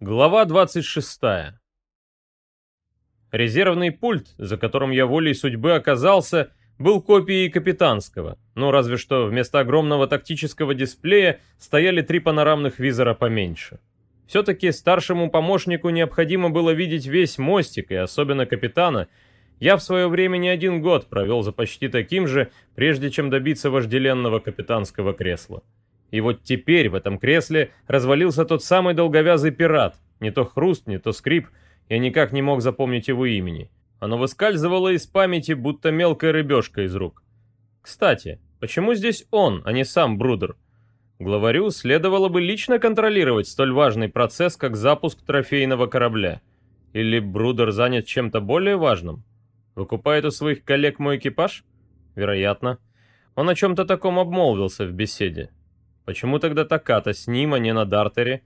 Глава 26. Резервный пульт, за которым я волей судьбы оказался, был копией капитанского, ну разве что вместо огромного тактического дисплея стояли три панорамных визора поменьше. Все-таки старшему помощнику необходимо было видеть весь мостик, и особенно капитана. Я в свое время не один год провел за почти таким же, прежде чем добиться вожделенного капитанского кресла. И вот теперь в этом кресле развалился тот самый долговязый пират. Не то хруст, не то скрип. Я никак не мог запомнить его имени. Оно выскальзывало из памяти, будто мелкая рыбешка из рук. Кстати, почему здесь он, а не сам Брудер? Главарю следовало бы лично контролировать столь важный процесс, как запуск трофейного корабля. Или Брудер занят чем-то более важным? Выкупает у своих коллег мой экипаж? Вероятно. Он о чем-то таком обмолвился в беседе. Почему тогда Таката с ним, а не на Дартере?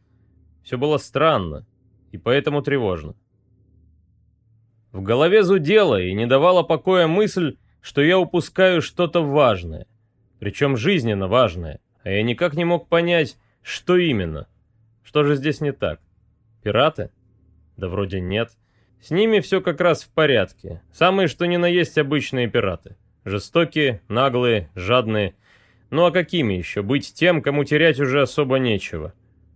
Все было странно и поэтому тревожно. В голове зудело и не давала покоя мысль, что я упускаю что-то важное, причем жизненно важное, а я никак не мог понять, что именно. Что же здесь не так? Пираты? Да вроде нет. С ними все как раз в порядке. Самые что ни на есть обычные пираты. Жестокие, наглые, жадные – ну а какими еще быть тем, кому терять уже особо нечего?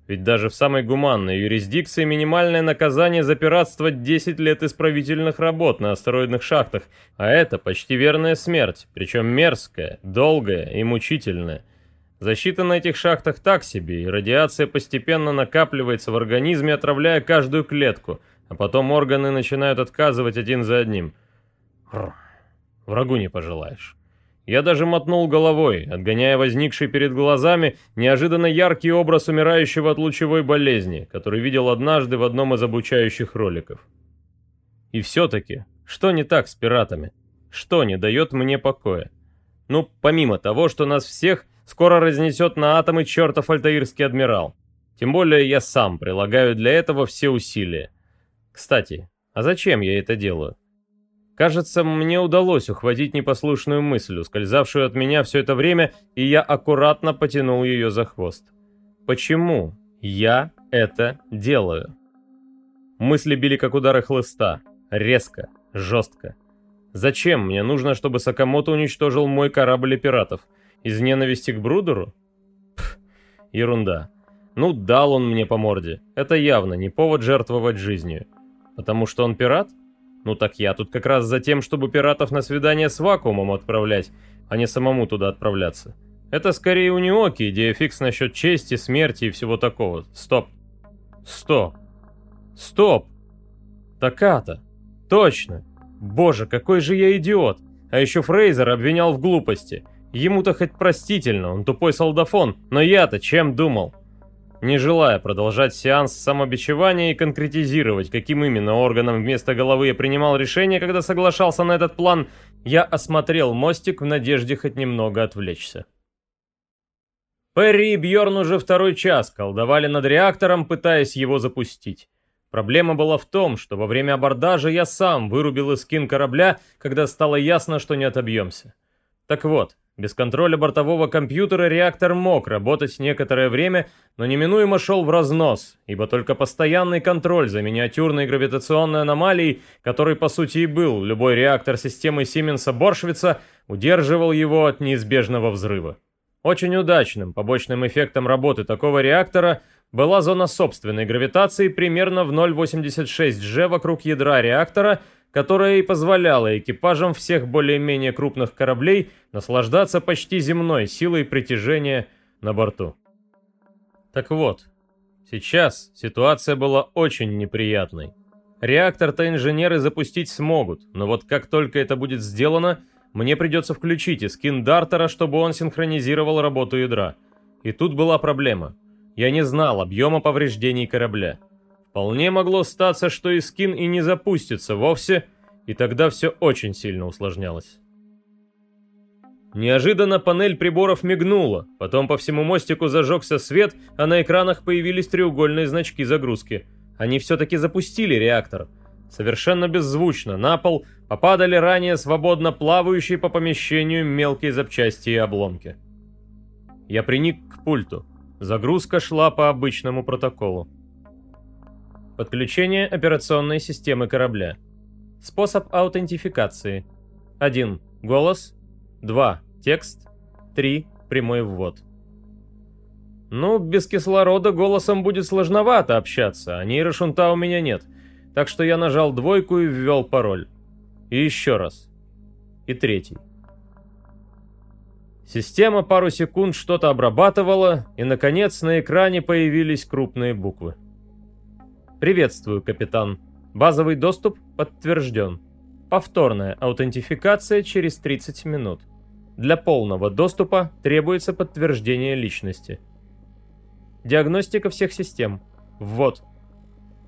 Ведь даже в самой гуманной юрисдикции минимальное наказание за пиратство 10 лет исправительных работ на астероидных шахтах, а это почти верная смерть, причем мерзкая, долгая и мучительная. Защита на этих шахтах так себе, и радиация постепенно накапливается в организме, отравляя каждую клетку, а потом органы начинают отказывать один за одним. Врагу не пожелаешь. Я даже мотнул головой, отгоняя возникший перед глазами неожиданно яркий образ умирающего от лучевой болезни, который видел однажды в одном из обучающих роликов. И все-таки, что не так с пиратами? Что не дает мне покоя? Ну, помимо того, что нас всех скоро разнесет на атомы чертов альтаирский адмирал. Тем более я сам прилагаю для этого все усилия. Кстати, а зачем я это делаю? Кажется, мне удалось ухватить непослушную мысль, ускользавшую от меня все это время, и я аккуратно потянул ее за хвост. Почему я это делаю? Мысли били как удары хлыста, резко, жестко. Зачем мне нужно, чтобы Сакамото уничтожил мой корабль пиратов? Из ненависти к Брудеру? Пф, ерунда. Ну, дал он мне по морде. Это явно не повод жертвовать жизнью. Потому что он пират? Ну так я тут как раз за тем, чтобы пиратов на свидание с вакуумом отправлять, а не самому туда отправляться. Это скорее у Ниоки идея фикс насчет чести, смерти и всего такого. Стоп. Стоп. Стоп. Таката. Точно. Боже, какой же я идиот. А еще Фрейзер обвинял в глупости. Ему-то хоть простительно, он тупой солдафон, но я-то чем думал? Не желая продолжать сеанс самобичевания и конкретизировать, каким именно органом вместо головы я принимал решение, когда соглашался на этот план, я осмотрел мостик в надежде хоть немного отвлечься. Перри и Бьорн уже второй час колдовали над реактором, пытаясь его запустить. Проблема была в том, что во время абордажа я сам вырубил эскин корабля, когда стало ясно, что не отобьемся. Так вот, без контроля бортового компьютера реактор мог работать некоторое время, но неминуемо шел в разнос, ибо только постоянный контроль за миниатюрной гравитационной аномалией, который по сути и был любой реактор системы Сименса-Боршвица, удерживал его от неизбежного взрыва. Очень удачным побочным эффектом работы такого реактора была зона собственной гравитации примерно в 0,86 G вокруг ядра реактора – которая и позволяла экипажам всех более-менее крупных кораблей наслаждаться почти земной силой притяжения на борту. Так вот, сейчас ситуация была очень неприятной. Реактор-то инженеры запустить смогут, но вот как только это будет сделано, мне придется включить искин Дартера, чтобы он синхронизировал работу ядра. И тут была проблема. Я не знал объема повреждений корабля. Вполне могло статься, что и скин и не запустится вовсе, и тогда все очень сильно усложнялось. Неожиданно панель приборов мигнула, потом по всему мостику зажегся свет, а на экранах появились треугольные значки загрузки. Они все-таки запустили реактор. Совершенно беззвучно на пол попадали ранее свободно плавающие по помещению мелкие запчасти и обломки. Я приник к пульту. Загрузка шла по обычному протоколу. Подключение операционной системы корабля. Способ аутентификации. 1. Голос. 2. Текст. 3. Прямой ввод. Ну, без кислорода голосом будет сложновато общаться, а нейрошунта у меня нет. Так что я нажал двойку и ввел пароль. И еще раз. И третий. Система пару секунд что-то обрабатывала, и, наконец, на экране появились крупные буквы. «Приветствую, капитан. Базовый доступ подтвержден. Повторная аутентификация через 30 минут. Для полного доступа требуется подтверждение личности. Диагностика всех систем. Ввод.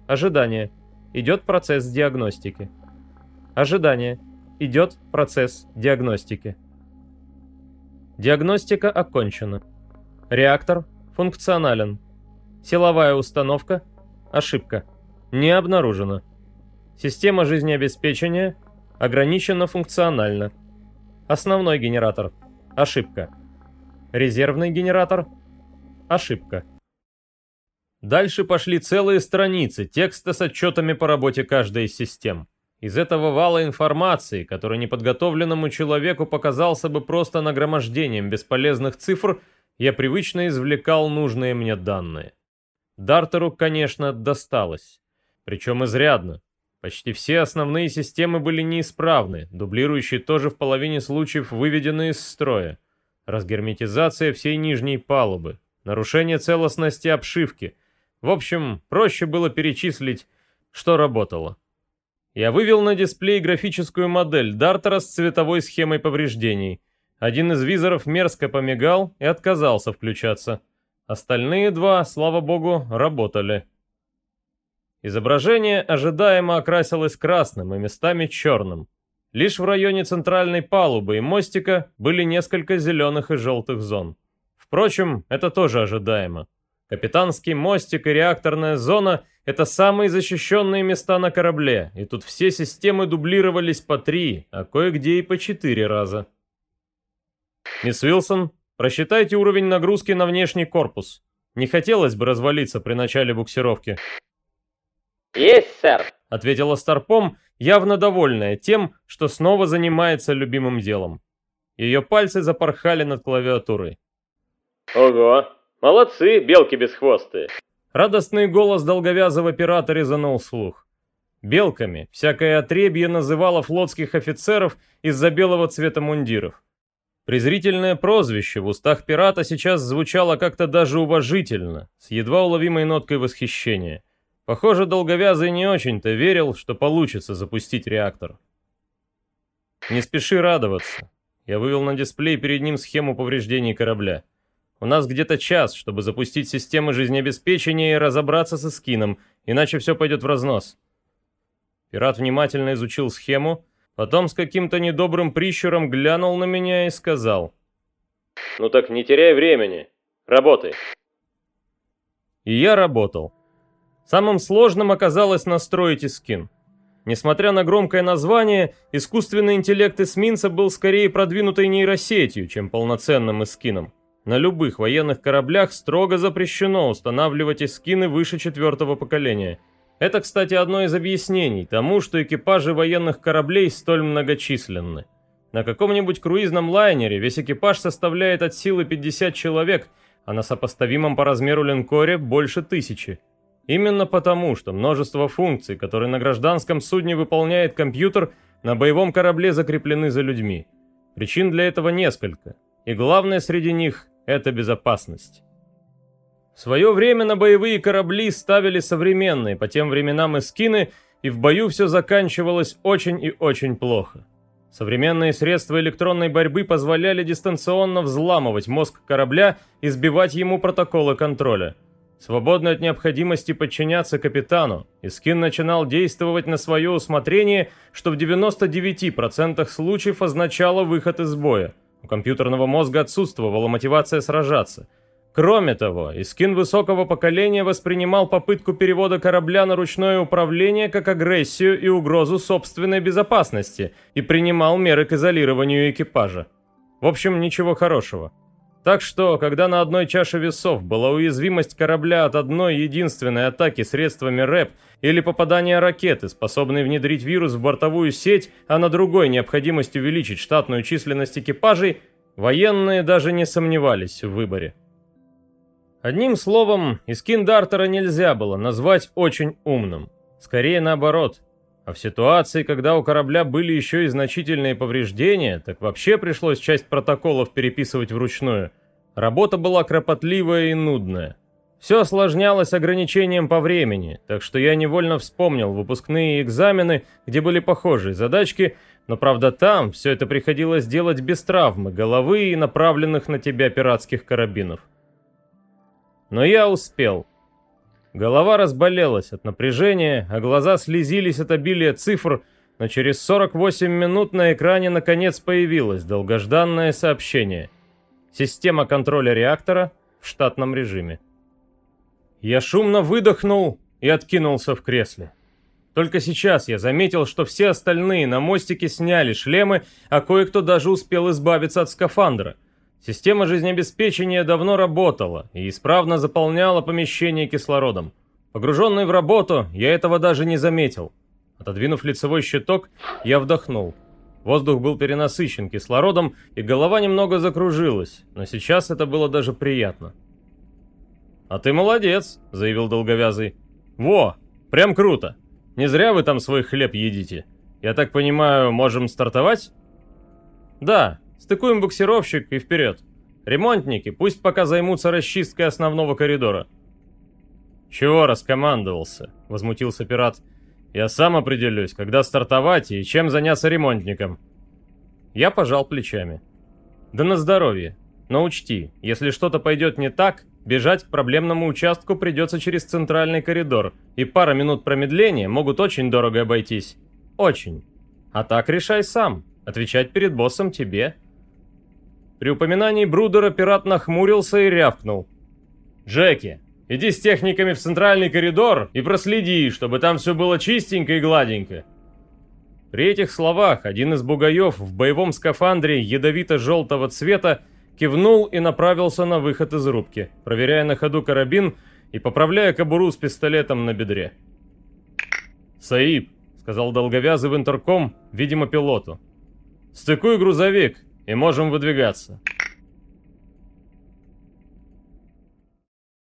Ожидание. Идет процесс диагностики. Ожидание. Идет процесс диагностики. Диагностика окончена. Реактор функционален. Силовая установка. Ошибка. Не обнаружена. Система жизнеобеспечения ограничена функционально. Основной генератор. Ошибка. Резервный генератор. Ошибка. Дальше пошли целые страницы текста с отчетами по работе каждой из систем. Из этого вала информации, который неподготовленному человеку показался бы просто нагромождением бесполезных цифр, я привычно извлекал нужные мне данные. Дартеру, конечно, досталось. Причем изрядно. Почти все основные системы были неисправны, дублирующие тоже в половине случаев выведены из строя. Разгерметизация всей нижней палубы, нарушение целостности обшивки. В общем, проще было перечислить, что работало. Я вывел на дисплей графическую модель Дартера с цветовой схемой повреждений. Один из визоров мерзко помигал и отказался включаться. Остальные два, слава богу, работали. Изображение ожидаемо окрасилось красным и местами черным. Лишь в районе центральной палубы и мостика были несколько зеленых и желтых зон. Впрочем, это тоже ожидаемо. Капитанский мостик и реакторная зона — это самые защищенные места на корабле, и тут все системы дублировались по три, а кое-где и по четыре раза. Мисс Уилсон, просчитайте уровень нагрузки на внешний корпус. Не хотелось бы развалиться при начале буксировки. «Есть, сэр», — ответила Старпом, явно довольная тем, что снова занимается любимым делом. Ее пальцы запорхали над клавиатурой. «Ого, Молодцы, белки бесхвостые. Радостный голос долговязого пирата резанул слух. Белками всякое отребье называло флотских офицеров из-за белого цвета мундиров. Презрительное прозвище в устах пирата сейчас звучало как-то даже уважительно, с едва уловимой ноткой восхищения. Похоже, долговязый не очень-то верил, что получится запустить реактор. Не спеши радоваться. Я вывел на дисплей перед ним схему повреждений корабля. У нас где-то час, чтобы запустить системы жизнеобеспечения и разобраться со скином, иначе все пойдет в разнос. Пират внимательно изучил схему, потом с каким-то недобрым прищуром глянул на меня и сказал. «Ну так не теряй времени. Работай». И я работал. Самым сложным оказалось настроить Искин. Несмотря на громкое название, искусственный интеллект эсминца был скорее продвинутой нейросетью, чем полноценным эскином. На любых военных кораблях строго запрещено устанавливать эскины выше четвертого поколения. Это, кстати, одно из объяснений тому, что экипажи военных кораблей столь многочисленны. На каком-нибудь круизном лайнере весь экипаж составляет от силы 50 человек, а на сопоставимом по размеру линкоре больше тысячи. Именно потому, что множество функций, которые на гражданском судне выполняет компьютер, на боевом корабле закреплены за людьми. Причин для этого несколько, и главное среди них это безопасность. В свое время на боевые корабли ставили современные по тем временам эскины, и в бою все заканчивалось очень и очень плохо. Современные средства электронной борьбы позволяли дистанционно взламывать мозг корабля и сбивать ему протоколы контроля. Свободный от необходимости подчиняться капитану, Искин начинал действовать на свое усмотрение, что в 99% случаев означало выход из боя – у компьютерного мозга отсутствовала мотивация сражаться. Кроме того, Искин высокого поколения воспринимал попытку перевода корабля на ручное управление как агрессию и угрозу собственной безопасности и принимал меры к изолированию экипажа. В общем, ничего хорошего. Так что, когда на одной чаше весов была уязвимость корабля от одной единственной атаки средствами РЭП или попадания ракеты, способной внедрить вирус в бортовую сеть, а на другой необходимость увеличить штатную численность экипажей, военные даже не сомневались в выборе. Одним словом, Искин Дартера нельзя было назвать очень умным. Скорее наоборот. А в ситуации, когда у корабля были еще и значительные повреждения, так вообще пришлось часть протоколов переписывать вручную. Работа была кропотливая и нудная. Все осложнялось ограничением по времени, так что я невольно вспомнил выпускные экзамены, где были похожие задачки, но правда там все это приходилось делать без травмы головы и направленных на тебя пиратских карабинов. Но я успел. Голова разболелась от напряжения, а глаза слезились от обилия цифр, но через 48 минут на экране наконец появилось долгожданное сообщение. Система контроля реактора в штатном режиме. Я шумно выдохнул и откинулся в кресле. Только сейчас я заметил, что все остальные на мостике сняли шлемы, а кое-кто даже успел избавиться от скафандра. Система жизнеобеспечения давно работала и исправно заполняла помещение кислородом. Погруженный в работу, я этого даже не заметил. Отодвинув лицевой щиток, я вдохнул. Воздух был перенасыщен кислородом, и голова немного закружилась, но сейчас это было даже приятно. «А ты молодец», — заявил долговязый. «Во, прям круто. Не зря вы там свой хлеб едите. Я так понимаю, можем стартовать?» «Да, Стыкуем буксировщик и вперед. Ремонтники пусть пока займутся расчисткой основного коридора. «Чего раскомандовался?» — возмутился пират. «Я сам определюсь, когда стартовать и чем заняться ремонтником». Я пожал плечами. «Да на здоровье. Но учти, если что-то пойдет не так, бежать к проблемному участку придется через центральный коридор, и пара минут промедления могут очень дорого обойтись. Очень. А так решай сам. Отвечать перед боссом тебе». При упоминании Брудера пират нахмурился и рявкнул. «Джеки, иди с техниками в центральный коридор и проследи, чтобы там все было чистенько и гладенько». При этих словах один из бугаев в боевом скафандре ядовито-желтого цвета кивнул и направился на выход из рубки, проверяя на ходу карабин и поправляя кобуру с пистолетом на бедре. «Саиб», — сказал долговязый в интерком, видимо, пилоту. «Стыкуй грузовик, и можем выдвигаться.